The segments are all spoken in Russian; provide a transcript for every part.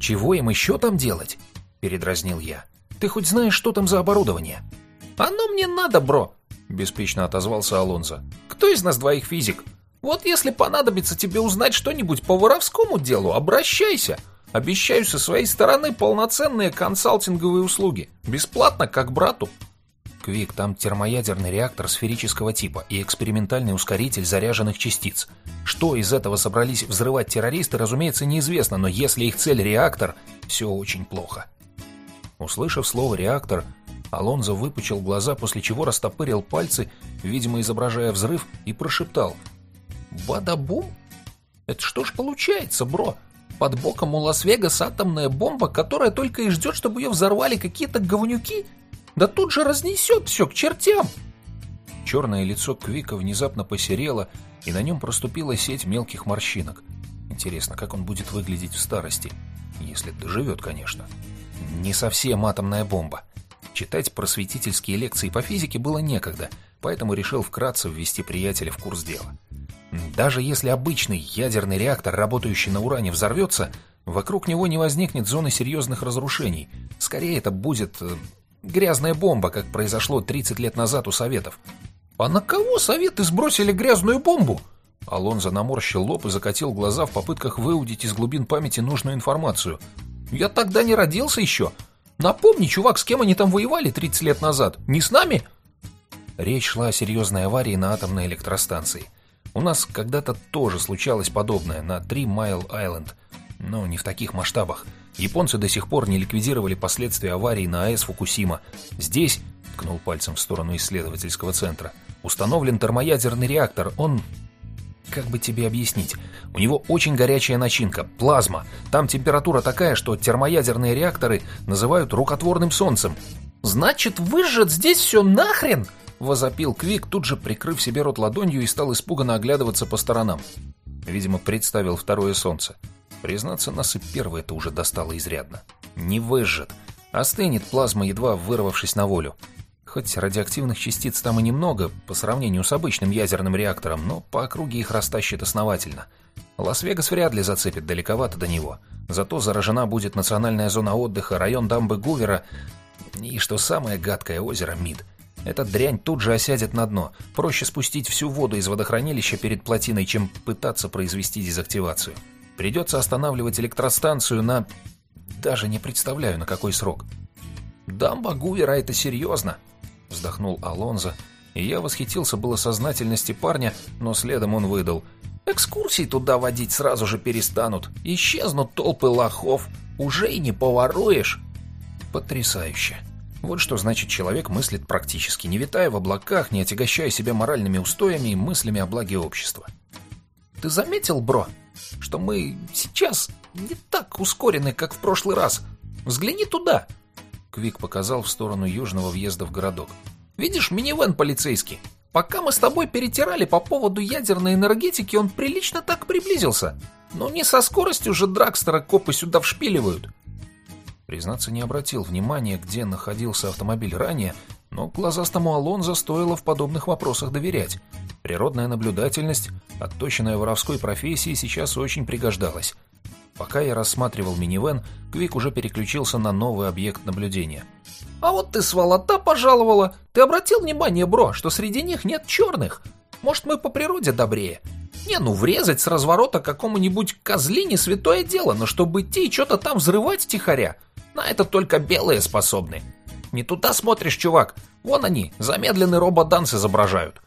«Чего им еще там делать?» — передразнил я. «Ты хоть знаешь, что там за оборудование?» «Оно мне надо, бро!» — беспечно отозвался Алонзо. «Кто из нас двоих физик? Вот если понадобится тебе узнать что-нибудь по воровскому делу, обращайся. Обещаю со своей стороны полноценные консалтинговые услуги. Бесплатно, как брату». Квик, там термоядерный реактор сферического типа и экспериментальный ускоритель заряженных частиц. Что из этого собрались взрывать террористы, разумеется, неизвестно, но если их цель реактор, все очень плохо. Услышав слово «реактор», Алонзо выпучил глаза, после чего растопырил пальцы, видимо, изображая взрыв, и прошептал. «Бадабум? Это что ж получается, бро? Под боком у Лас-Вегаса атомная бомба, которая только и ждет, чтобы ее взорвали какие-то говнюки? Да тут же разнесет все к чертям!» Черное лицо Квика внезапно посерело, и на нем проступила сеть мелких морщинок. Интересно, как он будет выглядеть в старости, если доживет, конечно. Не совсем атомная бомба. Читать просветительские лекции по физике было некогда, поэтому решил вкратце ввести приятеля в курс дела. Даже если обычный ядерный реактор, работающий на уране, взорвется, вокруг него не возникнет зоны серьезных разрушений. Скорее, это будет э, грязная бомба, как произошло 30 лет назад у Советов. «А на кого Советы сбросили грязную бомбу?» Алонзо наморщил лоб и закатил глаза в попытках выудить из глубин памяти нужную информацию. «Я тогда не родился еще. Напомни, чувак, с кем они там воевали 30 лет назад? Не с нами?» Речь шла о серьезной аварии на атомной электростанции. У нас когда-то тоже случалось подобное на Три Майл Айленд, но не в таких масштабах. Японцы до сих пор не ликвидировали последствия аварии на АЭС Фукусима. Здесь, ткнул пальцем в сторону исследовательского центра, установлен термоядерный реактор. Он как бы тебе объяснить? У него очень горячая начинка, плазма. Там температура такая, что термоядерные реакторы называют рукотворным солнцем. «Значит, выжжет здесь все нахрен?» — возопил Квик, тут же прикрыв себе рот ладонью и стал испуганно оглядываться по сторонам. Видимо, представил второе солнце. Признаться, нас и первое это уже достало изрядно. Не выжжет. Остынет плазма, едва вырвавшись на волю. Хоть радиоактивных частиц там и немного, по сравнению с обычным ядерным реактором, но по округе их растащит основательно. Лас-Вегас вряд ли зацепит далековато до него. Зато заражена будет национальная зона отдыха, район дамбы Гувера и, что самое гадкое, озеро Мид. Эта дрянь тут же осядет на дно. Проще спустить всю воду из водохранилища перед плотиной, чем пытаться произвести дезактивацию. Придется останавливать электростанцию на... Даже не представляю, на какой срок. «Дамба Гувера — это серьезно», — вздохнул Алонзо, и я восхитился было сознательности парня, но следом он выдал. «Экскурсии туда водить сразу же перестанут. Исчезнут толпы лохов. Уже и не поворуешь». «Потрясающе. Вот что значит человек мыслит практически, не витая в облаках, не отягощая себя моральными устоями и мыслями о благе общества». «Ты заметил, бро, что мы сейчас не так ускорены, как в прошлый раз? Взгляни туда!» Квик показал в сторону южного въезда в городок. «Видишь, минивэн полицейский? Пока мы с тобой перетирали по поводу ядерной энергетики, он прилично так приблизился. Но не со скоростью же Дракстера копы сюда вшпиливают». Признаться, не обратил внимания, где находился автомобиль ранее, но глазастому Алонзо стоило в подобных вопросах доверять. Природная наблюдательность, отточенная воровской профессией, сейчас очень пригождалась. Пока я рассматривал минивэн, Квик уже переключился на новый объект наблюдения. «А вот ты сволота пожаловала! Ты обратил внимание, бро, что среди них нет черных? Может, мы по природе добрее? Не, ну врезать с разворота какому-нибудь козлине святое дело, но чтобы идти и что-то там взрывать тихоря, на это только белые способны. Не туда смотришь, чувак. Вон они, замедленный рободанс изображают.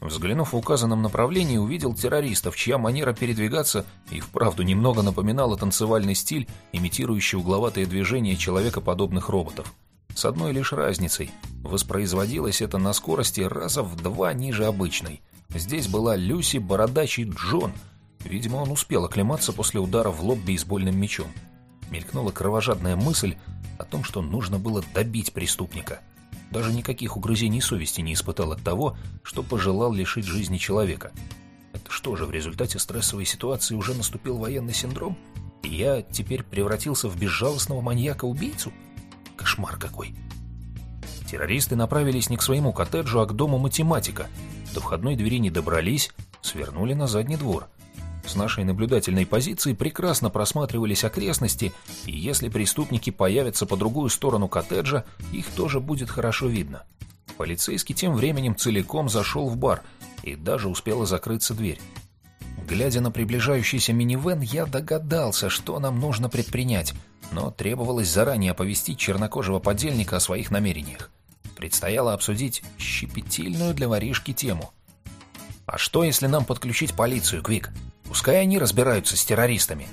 Взглянув в указанном направлении, увидел террористов, чья манера передвигаться и вправду немного напоминала танцевальный стиль, имитирующий угловатые движения человекоподобных роботов. С одной лишь разницей. Воспроизводилось это на скорости раза в два ниже обычной. Здесь была Люси, Бородач и Джон. Видимо, он успел оклематься после удара в лоб бейсбольным мячом. Мелькнула кровожадная мысль о том, что нужно было добить преступника – даже никаких угрызений совести не испытал от того, что пожелал лишить жизни человека. Это что же, в результате стрессовой ситуации уже наступил военный синдром? И я теперь превратился в безжалостного маньяка-убийцу? Кошмар какой! Террористы направились не к своему коттеджу, а к дому математика. До входной двери не добрались, свернули на задний двор. С нашей наблюдательной позиции прекрасно просматривались окрестности, и если преступники появятся по другую сторону коттеджа, их тоже будет хорошо видно. Полицейский тем временем целиком зашел в бар, и даже успела закрыться дверь. Глядя на приближающийся минивэн, я догадался, что нам нужно предпринять, но требовалось заранее оповестить чернокожего подельника о своих намерениях. Предстояло обсудить щепетильную для воришки тему. «А что, если нам подключить полицию, Квик? Пускай они разбираются с террористами».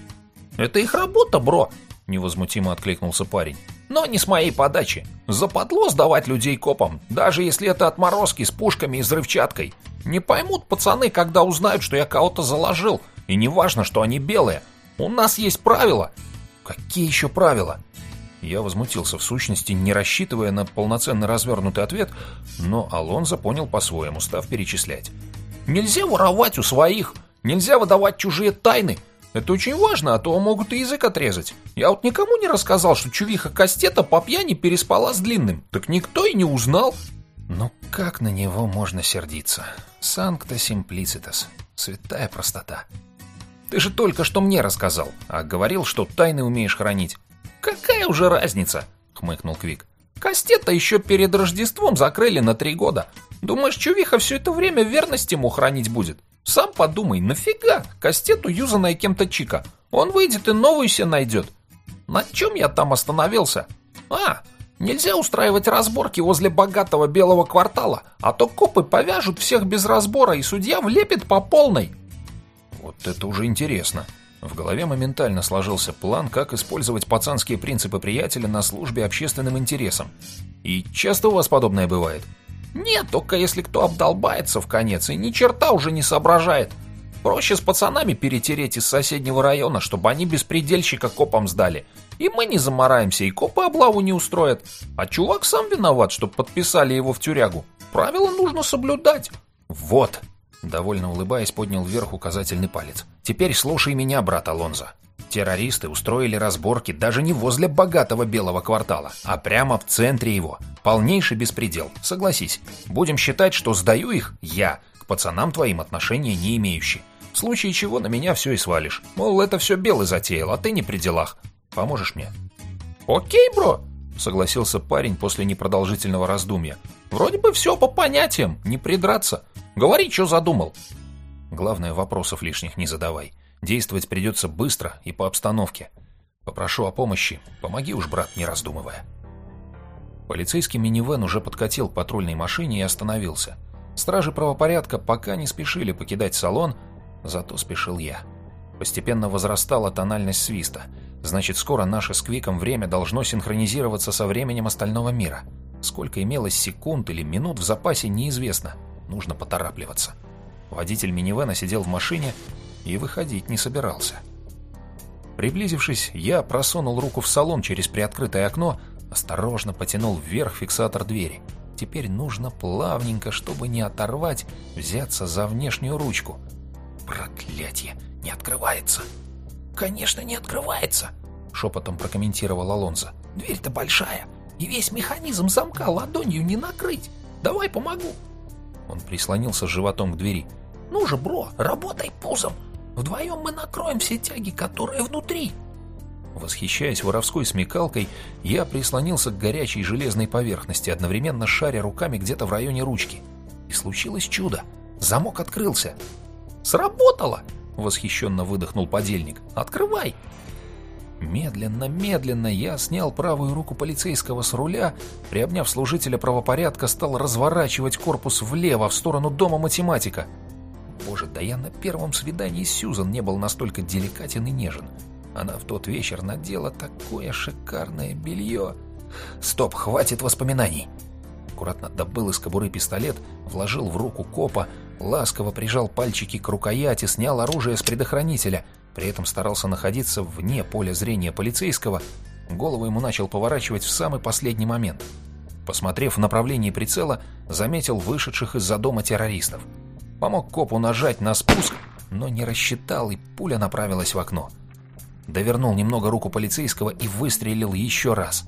«Это их работа, бро!» — невозмутимо откликнулся парень. «Но не с моей подачи. Западло сдавать людей копам, даже если это отморозки с пушками и взрывчаткой. Не поймут пацаны, когда узнают, что я кого-то заложил, и не важно, что они белые. У нас есть правила». «Какие еще правила?» Я возмутился в сущности, не рассчитывая на полноценный развернутый ответ, но Алонзо понял по-своему, став перечислять. «Нельзя воровать у своих, нельзя выдавать чужие тайны. Это очень важно, а то могут и язык отрезать. Я вот никому не рассказал, что чувиха Кастета по пьяни переспала с длинным. Так никто и не узнал». «Ну как на него можно сердиться? Санкта симплицитас. Святая простота». «Ты же только что мне рассказал, а говорил, что тайны умеешь хранить. «Какая уже разница?» — хмыкнул Квик. «Кастета еще перед Рождеством закрыли на три года. Думаешь, Чувиха все это время верность ему хранить будет? Сам подумай, нафига Кастету юзанная кем-то Чика? Он выйдет и новую себе найдет. На чем я там остановился? А, нельзя устраивать разборки возле богатого белого квартала, а то копы повяжут всех без разбора, и судья влепит по полной». «Вот это уже интересно», в голове моментально сложился план, как использовать пацанские принципы приятеля на службе общественным интересам. И часто у вас подобное бывает? Нет, только если кто обдолбается в конец и ни черта уже не соображает. Проще с пацанами перетереть из соседнего района, чтобы они беспредельщика копам сдали. И мы не замораемся, и копы облаву не устроят. А чувак сам виноват, что подписали его в тюрягу. Правила нужно соблюдать. Вот, Довольно улыбаясь, поднял вверх указательный палец. «Теперь слушай меня, брат Алонзо. Террористы устроили разборки даже не возле богатого белого квартала, а прямо в центре его. Полнейший беспредел, согласись. Будем считать, что сдаю их я, к пацанам твоим отношения не имеющий. В случае чего на меня все и свалишь. Мол, это все белый затеял, а ты не при делах. Поможешь мне?» «Окей, бро», — согласился парень после непродолжительного раздумья. «Вроде бы все по понятиям, не придраться. Говори, что задумал. Главное, вопросов лишних не задавай. Действовать придется быстро и по обстановке. Попрошу о помощи. Помоги уж, брат, не раздумывая. Полицейский минивэн уже подкатил к патрульной машине и остановился. Стражи правопорядка пока не спешили покидать салон, зато спешил я. Постепенно возрастала тональность свиста. Значит, скоро наше с Квиком время должно синхронизироваться со временем остального мира. Сколько имелось секунд или минут в запасе, неизвестно. Нужно поторапливаться. Водитель минивэна сидел в машине и выходить не собирался. Приблизившись, я просунул руку в салон через приоткрытое окно, осторожно потянул вверх фиксатор двери. Теперь нужно плавненько, чтобы не оторвать, взяться за внешнюю ручку. Проклятье! Не открывается! Конечно, не открывается! Шепотом прокомментировал Алонзо. Дверь-то большая, и весь механизм замка ладонью не накрыть. Давай помогу. Он прислонился животом к двери. «Ну же, бро, работай пузом! Вдвоем мы накроем все тяги, которые внутри!» Восхищаясь воровской смекалкой, я прислонился к горячей железной поверхности, одновременно шаря руками где-то в районе ручки. И случилось чудо. Замок открылся. «Сработало!» — восхищенно выдохнул подельник. «Открывай!» Медленно, медленно я снял правую руку полицейского с руля, приобняв служителя правопорядка, стал разворачивать корпус влево, в сторону дома математика. Боже, да я на первом свидании Сьюзан не был настолько деликатен и нежен. Она в тот вечер надела такое шикарное белье. Стоп, хватит воспоминаний. Аккуратно добыл из кобуры пистолет, вложил в руку копа, ласково прижал пальчики к рукояти, снял оружие с предохранителя — при этом старался находиться вне поля зрения полицейского, голову ему начал поворачивать в самый последний момент. Посмотрев в направлении прицела, заметил вышедших из-за дома террористов. Помог копу нажать на спуск, но не рассчитал, и пуля направилась в окно. Довернул немного руку полицейского и выстрелил еще раз.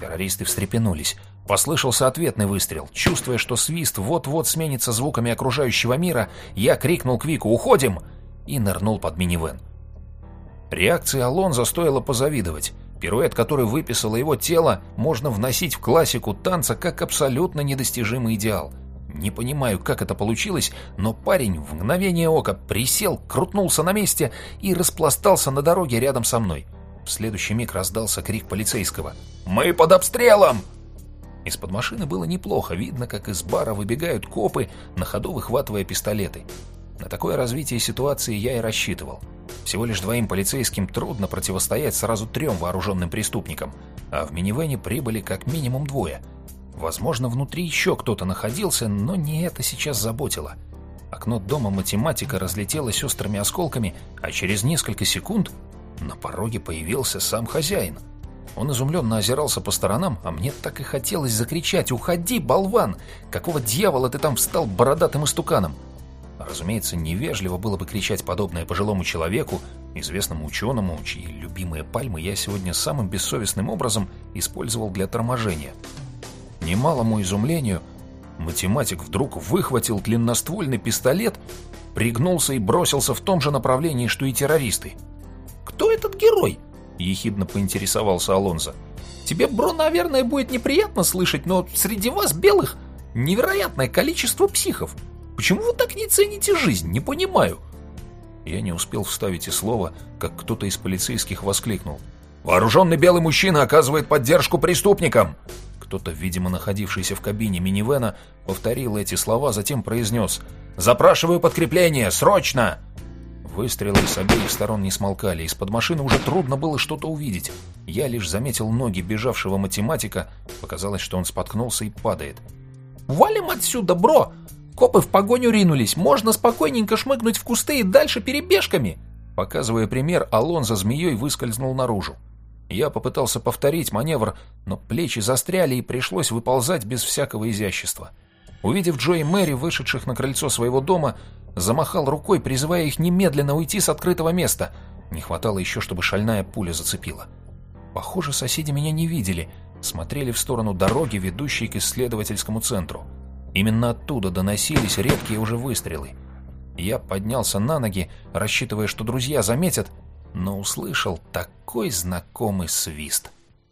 Террористы встрепенулись. Послышался ответный выстрел. Чувствуя, что свист вот-вот сменится звуками окружающего мира, я крикнул Квику «Уходим!» и нырнул под минивэн. Реакции Алонзо стоило позавидовать. Пируэт, который выписало его тело, можно вносить в классику танца как абсолютно недостижимый идеал. Не понимаю, как это получилось, но парень в мгновение ока присел, крутнулся на месте и распластался на дороге рядом со мной. В следующий миг раздался крик полицейского. «Мы под обстрелом!» Из-под машины было неплохо, видно, как из бара выбегают копы, на ходу выхватывая пистолеты. На такое развитие ситуации я и рассчитывал. Всего лишь двоим полицейским трудно противостоять сразу трем вооруженным преступникам, а в минивэне прибыли как минимум двое. Возможно, внутри еще кто-то находился, но не это сейчас заботило. Окно дома математика разлетелось острыми осколками, а через несколько секунд на пороге появился сам хозяин. Он изумленно озирался по сторонам, а мне так и хотелось закричать «Уходи, болван! Какого дьявола ты там встал бородатым истуканом?» Разумеется, невежливо было бы кричать подобное пожилому человеку, известному ученому, чьи любимые пальмы я сегодня самым бессовестным образом использовал для торможения. Немалому изумлению, математик вдруг выхватил длинноствольный пистолет, пригнулся и бросился в том же направлении, что и террористы. «Кто этот герой?» — ехидно поинтересовался Алонзо. «Тебе, бро, наверное, будет неприятно слышать, но среди вас, белых, невероятное количество психов. Почему вы так не цените жизнь? Не понимаю. Я не успел вставить и слова, как кто-то из полицейских воскликнул. «Вооруженный белый мужчина оказывает поддержку преступникам!» Кто-то, видимо, находившийся в кабине минивэна, повторил эти слова, затем произнес «Запрашиваю подкрепление! Срочно!» Выстрелы с обеих сторон не смолкали, из-под машины уже трудно было что-то увидеть. Я лишь заметил ноги бежавшего математика, показалось, что он споткнулся и падает. «Валим отсюда, бро! Копы в погоню ринулись, можно спокойненько шмыгнуть в кусты и дальше перебежками!» Показывая пример, Алонзо змеей выскользнул наружу. Я попытался повторить маневр, но плечи застряли и пришлось выползать без всякого изящества. Увидев Джо и Мэри, вышедших на крыльцо своего дома, замахал рукой, призывая их немедленно уйти с открытого места. Не хватало еще, чтобы шальная пуля зацепила. Похоже, соседи меня не видели, смотрели в сторону дороги, ведущей к исследовательскому центру. Именно оттуда доносились редкие уже выстрелы. Я поднялся на ноги, рассчитывая, что друзья заметят, но услышал такой знакомый свист —